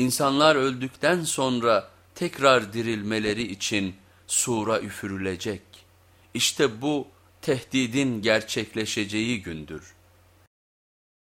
İnsanlar öldükten sonra tekrar dirilmeleri için sura üfürülecek. İşte bu tehdidin gerçekleşeceği gündür.